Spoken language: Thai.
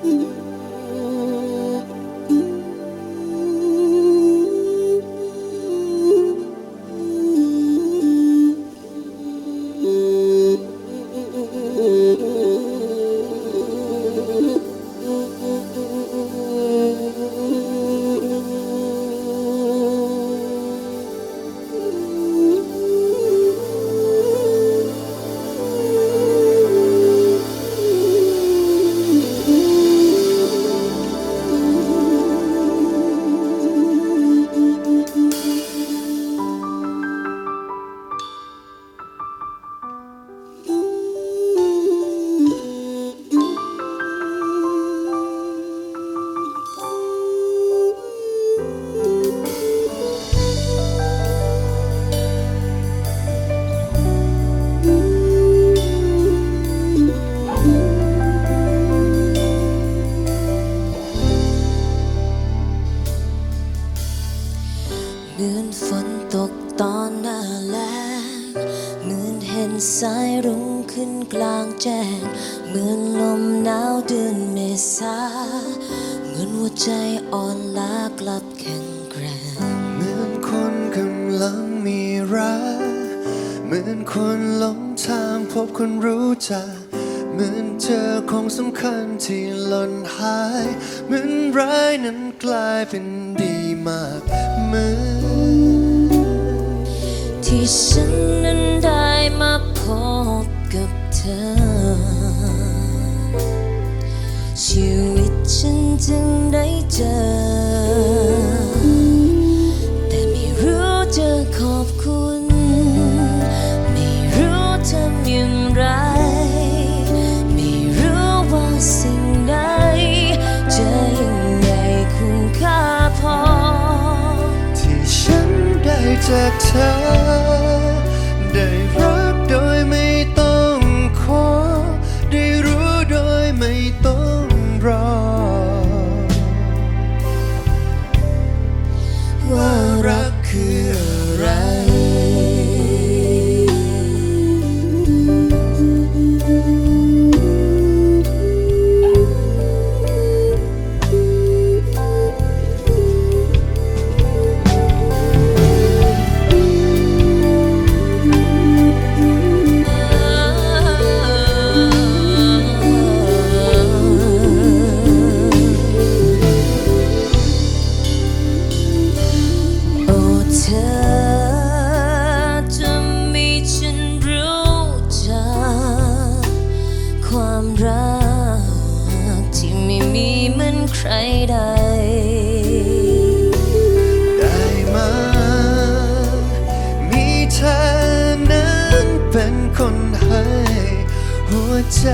เฝนตกตอนหน้าแล้งเหมือนเห็นสายรุ้งขึ้นกลางแจ้ง เหมือนลมหนาวเดือนเมษา เหมือนหัวใจอ่อนล้ากลับแข็งแกร่งเหมือนคนกำลังมีรัก เหมือนคนหลงทางพบคนรู้จักเหมือนเจอของสำคัญที่หล่นหาย เหมือนร้ายนั้นกลายเป็นดีมากเหมือน ที่ฉันนั้นได้มาพบกับเธอ จากเธอ ใครใด ได้มา มีเธอนั้นเป็นคนให้หัวใจ